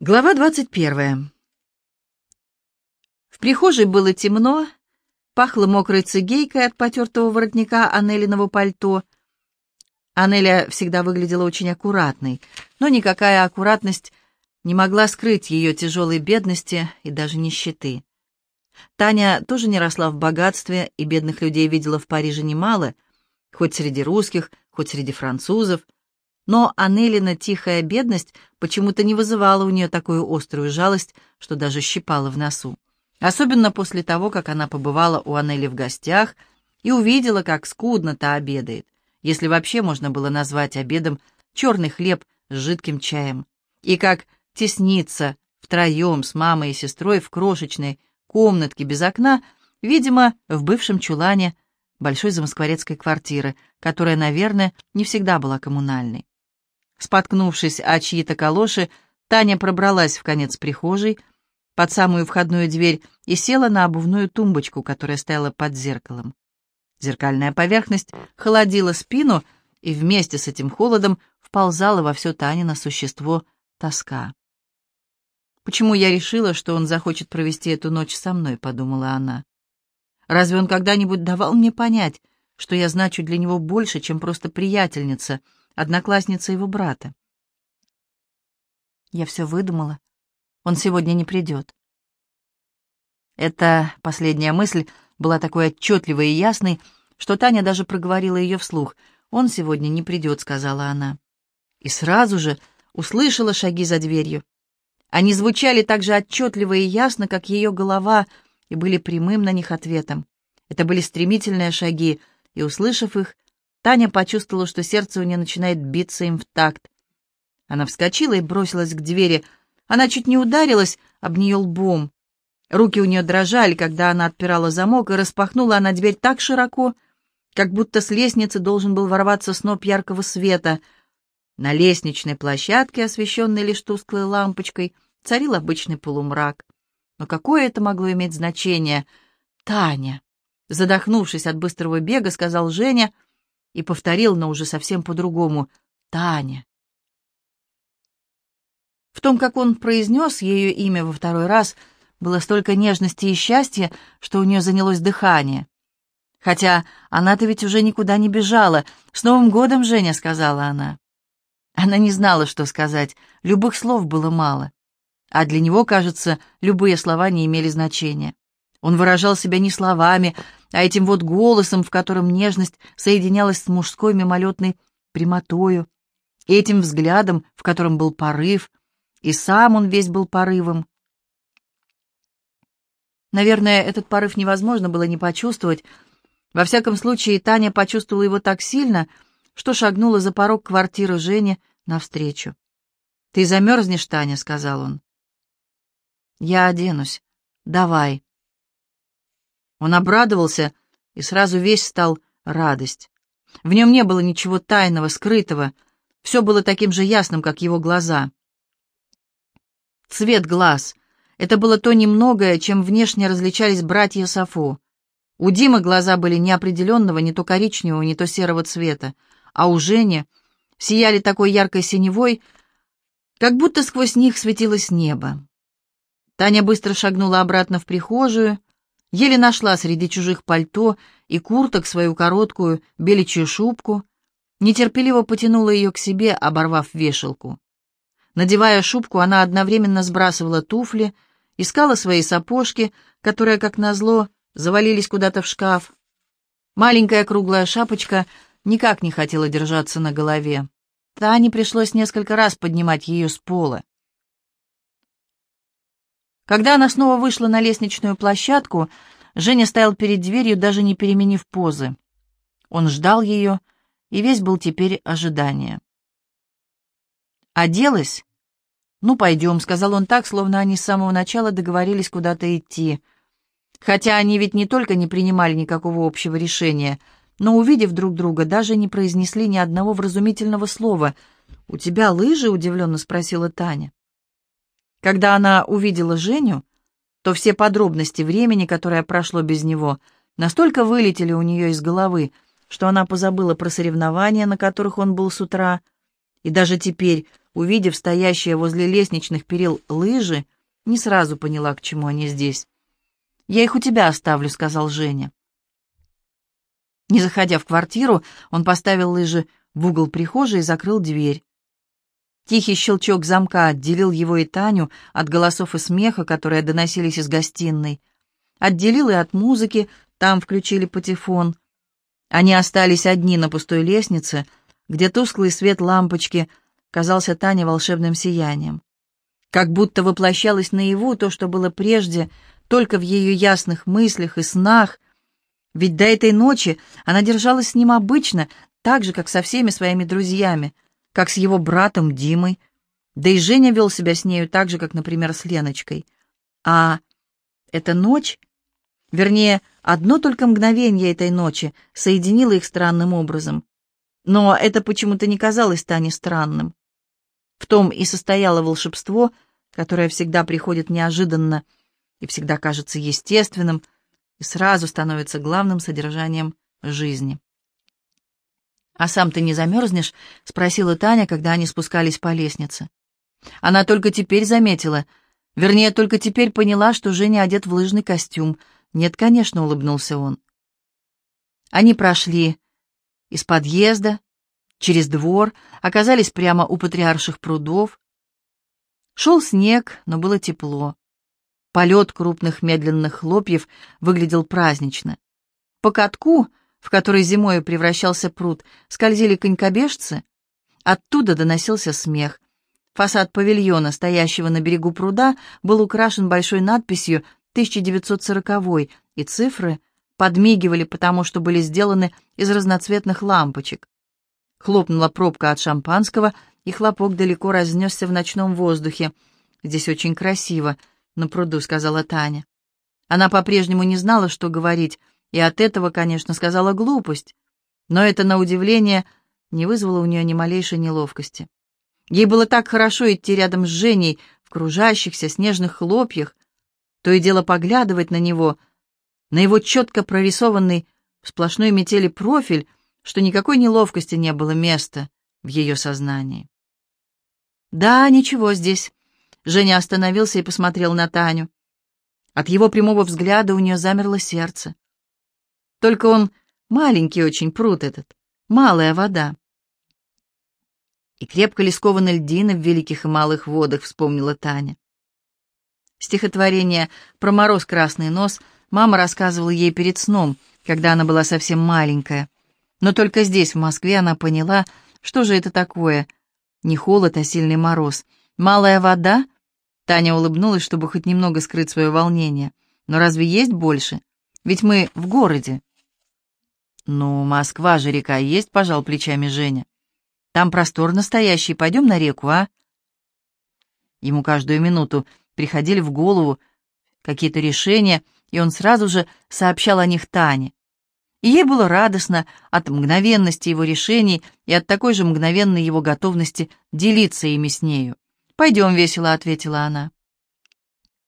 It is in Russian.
Глава двадцать первая. В прихожей было темно, пахло мокрой цигейкой от потертого воротника Анелиного пальто. Анеля всегда выглядела очень аккуратной, но никакая аккуратность не могла скрыть ее тяжелой бедности и даже нищеты. Таня тоже не росла в богатстве, и бедных людей видела в Париже немало, хоть среди русских, хоть среди французов, но Анелина тихая бедность почему-то не вызывала у нее такую острую жалость, что даже щипала в носу. Особенно после того, как она побывала у Анели в гостях и увидела, как скудно та обедает, если вообще можно было назвать обедом черный хлеб с жидким чаем, и как теснится втроем с мамой и сестрой в крошечной комнатке без окна, видимо, в бывшем чулане большой замоскворецкой квартиры, которая, наверное, не всегда была коммунальной. Споткнувшись о чьи-то калоши, Таня пробралась в конец прихожей, под самую входную дверь и села на обувную тумбочку, которая стояла под зеркалом. Зеркальная поверхность холодила спину, и вместе с этим холодом вползала во все Танино существо тоска. «Почему я решила, что он захочет провести эту ночь со мной?» — подумала она. «Разве он когда-нибудь давал мне понять, что я значу для него больше, чем просто приятельница — одноклассница его брата. Я все выдумала. Он сегодня не придет. Эта последняя мысль была такой отчетливой и ясной, что Таня даже проговорила ее вслух. «Он сегодня не придет», — сказала она. И сразу же услышала шаги за дверью. Они звучали так же отчетливо и ясно, как ее голова, и были прямым на них ответом. Это были стремительные шаги, и, услышав их, Таня почувствовала, что сердце у нее начинает биться им в такт. Она вскочила и бросилась к двери. Она чуть не ударилась об нее лбом. Руки у нее дрожали, когда она отпирала замок, и распахнула она дверь так широко, как будто с лестницы должен был ворваться сноп яркого света. На лестничной площадке, освещенной лишь тусклой лампочкой, царил обычный полумрак. Но какое это могло иметь значение? «Таня!» Задохнувшись от быстрого бега, сказал Женя — и повторил, но уже совсем по-другому. «Таня». В том, как он произнес ее имя во второй раз, было столько нежности и счастья, что у нее занялось дыхание. Хотя она-то ведь уже никуда не бежала. «С Новым годом, Женя!» — сказала она. Она не знала, что сказать, любых слов было мало. А для него, кажется, любые слова не имели значения. Он выражал себя не словами, а этим вот голосом, в котором нежность соединялась с мужской мимолетной прямотою, этим взглядом, в котором был порыв, и сам он весь был порывом. Наверное, этот порыв невозможно было не почувствовать. Во всяком случае, Таня почувствовала его так сильно, что шагнула за порог квартиры Жени навстречу. «Ты замерзнешь, Таня», — сказал он. «Я оденусь. Давай». Он обрадовался, и сразу весь стал радость. В нем не было ничего тайного, скрытого. Все было таким же ясным, как его глаза. Цвет глаз — это было то немногое, чем внешне различались братья Сафо. У Димы глаза были неопределенного, не то коричневого, не то серого цвета, а у Жени сияли такой яркой синевой, как будто сквозь них светилось небо. Таня быстро шагнула обратно в прихожую, Еле нашла среди чужих пальто и курток свою короткую беличью шубку, нетерпеливо потянула ее к себе, оборвав вешалку. Надевая шубку, она одновременно сбрасывала туфли, искала свои сапожки, которые, как назло, завалились куда-то в шкаф. Маленькая круглая шапочка никак не хотела держаться на голове. Тане пришлось несколько раз поднимать ее с пола. Когда она снова вышла на лестничную площадку, Женя стоял перед дверью, даже не переменив позы. Он ждал ее, и весь был теперь ожидание. «Оделась?» «Ну, пойдем», — сказал он так, словно они с самого начала договорились куда-то идти. Хотя они ведь не только не принимали никакого общего решения, но, увидев друг друга, даже не произнесли ни одного вразумительного слова. «У тебя лыжи?» — удивленно спросила Таня. Когда она увидела Женю, то все подробности времени, которое прошло без него, настолько вылетели у нее из головы, что она позабыла про соревнования, на которых он был с утра, И даже теперь, увидев стоящие возле лестничных перил лыжи, не сразу поняла, к чему они здесь. «Я их у тебя оставлю», — сказал Женя. Не заходя в квартиру, он поставил лыжи в угол прихожей и закрыл дверь. Тихий щелчок замка отделил его и Таню от голосов и смеха, которые доносились из гостиной. Отделил и от музыки, там включили патефон. Они остались одни на пустой лестнице, где тусклый свет лампочки казался Тане волшебным сиянием. Как будто воплощалось наяву то, что было прежде, только в ее ясных мыслях и снах, ведь до этой ночи она держалась с ним обычно, так же, как со всеми своими друзьями, как с его братом Димой, да и Женя вел себя с нею так же, как, например, с Леночкой. А эта ночь, вернее, одно только мгновение этой ночи соединило их странным образом. Но это почему-то не казалось Тане странным. В том и состояло волшебство, которое всегда приходит неожиданно и всегда кажется естественным, и сразу становится главным содержанием жизни. «А сам ты не замерзнешь?» — спросила Таня, когда они спускались по лестнице. Она только теперь заметила, вернее, только теперь поняла, что Женя одет в лыжный костюм. «Нет, конечно», — улыбнулся он. Они прошли из подъезда, через двор, оказались прямо у патриарших прудов. Шел снег, но было тепло. Полет крупных медленных хлопьев выглядел празднично. По катку в который зимой превращался пруд, скользили конькобежцы. Оттуда доносился смех. Фасад павильона, стоящего на берегу пруда, был украшен большой надписью 1940 и цифры подмигивали, потому что были сделаны из разноцветных лампочек. Хлопнула пробка от шампанского, и хлопок далеко разнесся в ночном воздухе. «Здесь очень красиво», — на пруду сказала Таня. Она по-прежнему не знала, что говорить, и от этого, конечно, сказала глупость, но это, на удивление, не вызвало у нее ни малейшей неловкости. Ей было так хорошо идти рядом с Женей в кружащихся снежных хлопьях, то и дело поглядывать на него, на его четко прорисованный в сплошной метели профиль, что никакой неловкости не было места в ее сознании. «Да, ничего здесь». Женя остановился и посмотрел на Таню. От его прямого взгляда у нее замерло сердце. Только он маленький очень пруд этот, малая вода. И крепко ли скованы льдины в великих и малых водах, вспомнила Таня. Стихотворение про мороз красный нос мама рассказывала ей перед сном, когда она была совсем маленькая. Но только здесь, в Москве, она поняла, что же это такое. Не холод, а сильный мороз. Малая вода? Таня улыбнулась, чтобы хоть немного скрыть свое волнение. Но разве есть больше? Ведь мы в городе. «Ну, Москва же река есть», — пожал плечами Женя. «Там простор настоящий, пойдем на реку, а?» Ему каждую минуту приходили в голову какие-то решения, и он сразу же сообщал о них Тане. И ей было радостно от мгновенности его решений и от такой же мгновенной его готовности делиться ими с нею. «Пойдем», — весело ответила она.